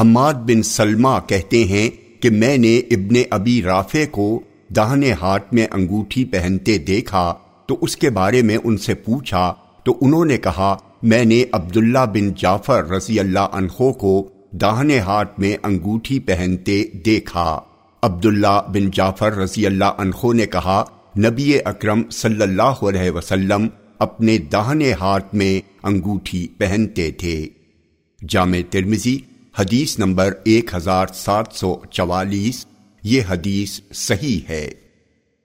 حماد بن سلمہ کہتے ہیں کہ میں نے ابن ابی رافع کو داہنے ہاتھ میں انگوٹھی پہنتے دیکھا، تو اس کے بارے میں ان سے پوچھا، تو انہوں نے کہا، میں نے عبداللہ بن جعفر رضی اللہ عنہ کو داہنے ہاتھ میں انگوٹھی پہنتے دیکھا۔ عبداللہ بن جعفر رضی اللہ عنہ نے کہا، نبی اکرم صلی اللہ علیہ وسلم اپنے داہنے ہاتھ میں انگوٹھی پہنتے تھے۔ جامع ترمزی حدیث نمبر ایک ہزار سات سو چوالیس یہ حدیث صحیح ہے۔